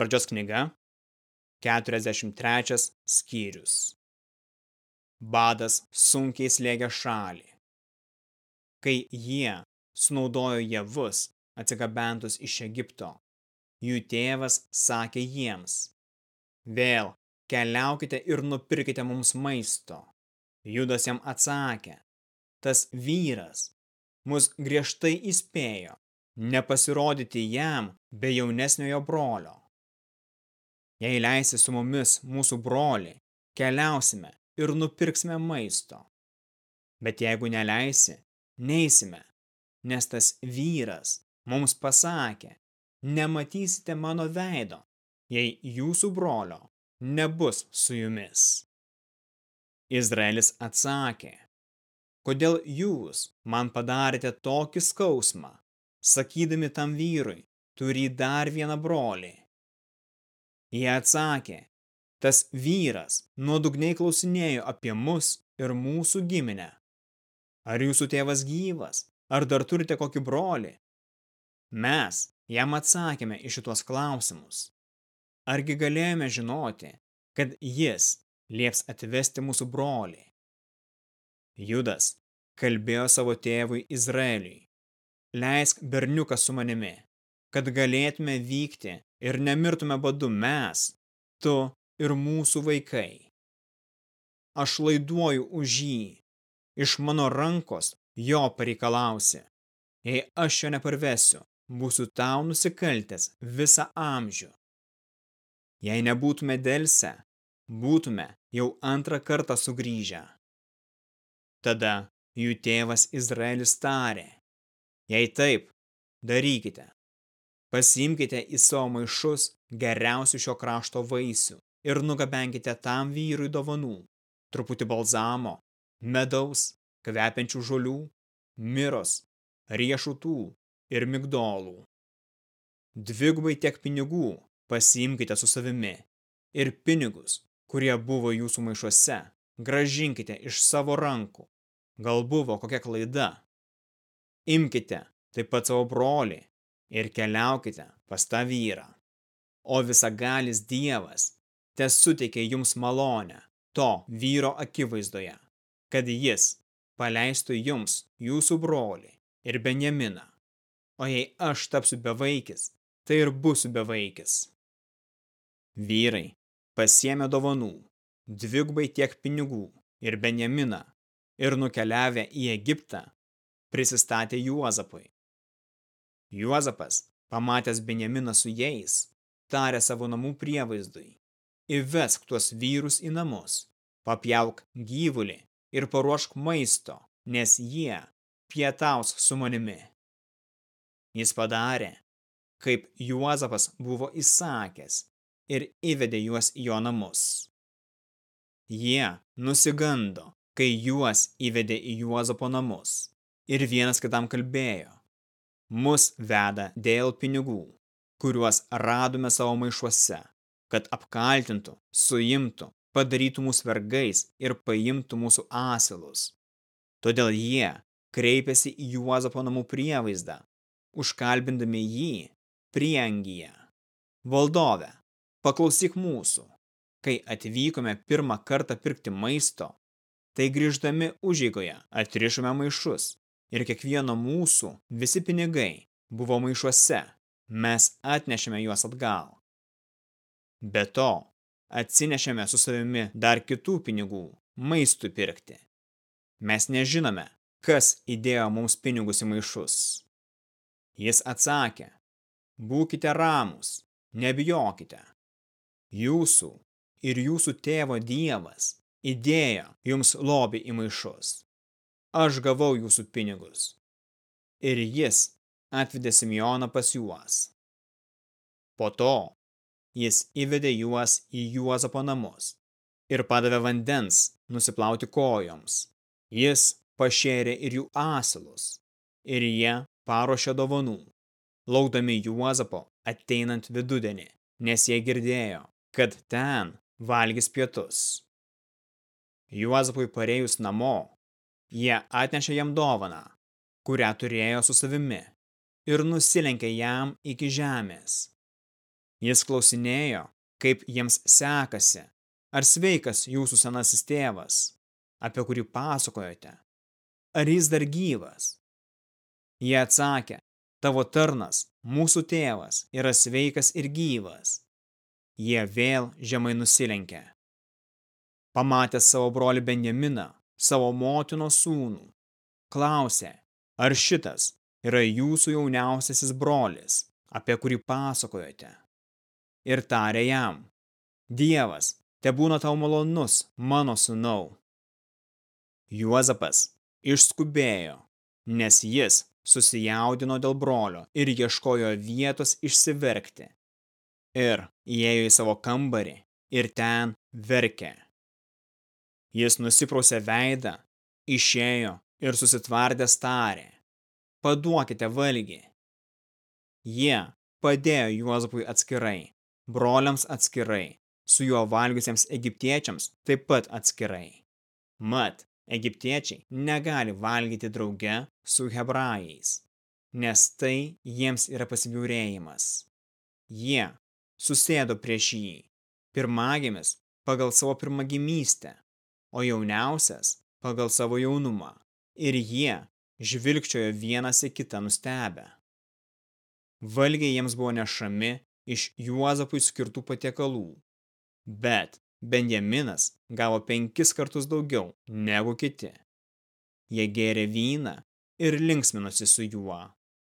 Pradžios knyga, 43 skyrius. Badas sunkiai slėgė šalį. Kai jie sunaudojo javus atsigabentus iš Egipto, jų tėvas sakė jiems, vėl keliaukite ir nupirkite mums maisto. Judas jam atsakė, tas vyras mus griežtai įspėjo nepasirodyti jam be jaunesniojo brolio. Jei leisi su mumis mūsų brolį, keliausime ir nupirksime maisto. Bet jeigu neleisi, neisime, nes tas vyras mums pasakė, nematysite mano veido, jei jūsų brolio nebus su jumis. Izraelis atsakė, kodėl jūs man padarėte tokį skausmą, sakydami tam vyrui, turi dar vieną brolį. Jie atsakė, tas vyras nuodugniai klausinėjo apie mus ir mūsų giminę. Ar jūsų tėvas gyvas, ar dar turite kokį brolį? Mes jam atsakėme iš šitos klausimus. Argi galėjome žinoti, kad jis lieps atvesti mūsų brolį? Judas kalbėjo savo tėvui Izraeliui. Leisk berniuką su manimi, kad galėtume vykti ir nemirtume badu mes, tu ir mūsų vaikai. Aš laiduoju už jį, iš mano rankos jo pareikalausi. Jei aš jo neparvesiu, būsiu tau nusikaltęs visą amžių. Jei nebūtume dėlse, būtume jau antrą kartą sugrįžę. Tada jų tėvas Izraelis tarė, jei taip, darykite. Pasimkite į savo maišus geriausių šio krašto vaisių ir nugabenkite tam vyrui dovanų, truputį balzamo, medaus, kvepiančių žolių, miros, riešutų ir migdolų. Dvigubai tiek pinigų pasiimkite su savimi ir pinigus, kurie buvo jūsų maišuose, gražinkite iš savo rankų. Gal buvo kokia klaida? Imkite taip pat savo brolį ir keliaukite pas tą vyrą. O visagalis Dievas tes suteikia jums malonę to vyro akivaizdoje, kad jis paleistų jums jūsų brolį ir Benjaminą. O jei aš tapsiu bevaikis, tai ir būsiu bevaikis. Vyrai pasiemė dovanų, dvigubai tiek pinigų ir Benjaminą ir nukeliavę į Egiptą, prisistatė Juozapui Juozapas, pamatęs Benjaminą su jais, tarė savo namų prievaizdui. Įvesk tuos vyrus į namus, papjauk gyvulį ir paruošk maisto, nes jie pietaus su manimi. Jis padarė, kaip Juozapas buvo įsakęs ir įvedė juos į jo namus. Jie nusigando, kai juos įvedė į Juozapo namus ir vienas kitam kalbėjo mus veda dėl pinigų, kuriuos radome savo maišuose, kad apkaltintų, suimtų, padarytų mūsų vergais ir paimtų mūsų asilus. Todėl jie kreipėsi į Juozapo namų prievaizdą, užkalbindami jį priengyje. Valdove, paklausyk mūsų. Kai atvykome pirmą kartą pirkti maisto, tai grįždami užėgoje atrišome maišus ir kiekvieno mūsų visi pinigai buvo maišuose, mes atnešėme juos atgal. Be to, atsinešėme su savimi dar kitų pinigų maistui pirkti. Mes nežinome, kas įdėjo mums pinigus į maišus. Jis atsakė, būkite ramus, nebijokite. Jūsų ir jūsų tėvo dievas įdėjo jums lobį į maišus aš gavau jūsų pinigus. Ir jis atvedė Simjoną pas juos. Po to jis įvedė juos į Juozapo namus ir padavė vandens nusiplauti kojoms. Jis pašėrė ir jų asilus, ir jie paruošė dovanų, laukdami Juozapo ateinant vidudienį, nes jie girdėjo, kad ten valgys pietus. Juozapui parėjus namo, Jie atnešė jam dovaną, kurią turėjo su savimi, ir nusilenkė jam iki žemės. Jis klausinėjo, kaip jiems sekasi, ar sveikas jūsų senasis tėvas, apie kurį pasakojote, ar jis dar gyvas. Jie atsakė, tavo tarnas, mūsų tėvas, yra sveikas ir gyvas. Jie vėl žemai nusilenkė. Pamatęs savo brolį Benjaminą, savo motinos sūnų, klausė, ar šitas yra jūsų jauniausiasis brolis, apie kurį pasakojote. Ir tarė jam, Dievas, te būna tau malonus, mano sūnau. Juozapas išskubėjo, nes jis susijaudino dėl brolio ir ieškojo vietos išsiverkti. Ir įėjo į savo kambarį ir ten verkė. Jis nusiprausė veidą, išėjo ir susitvardęs tarė, paduokite valgį. Jie padėjo Juozapui atskirai, broliams atskirai, su juo valgiusiems egiptiečiams taip pat atskirai. Mat, egiptiečiai negali valgyti drauge su hebrajais, nes tai jiems yra pasibjaurėjimas. Jie susėdo prieš jį, pirmagimis pagal savo pirmagimystę, o jauniausias pagal savo jaunumą, ir jie žvilgčiojo vienas į kitą nustebę. Valgiai jiems buvo nešami iš Juozapui skirtų patiekalų, bet Benjaminas gavo penkis kartus daugiau negu kiti. Jie gėrė vyną ir linksminosi su juo.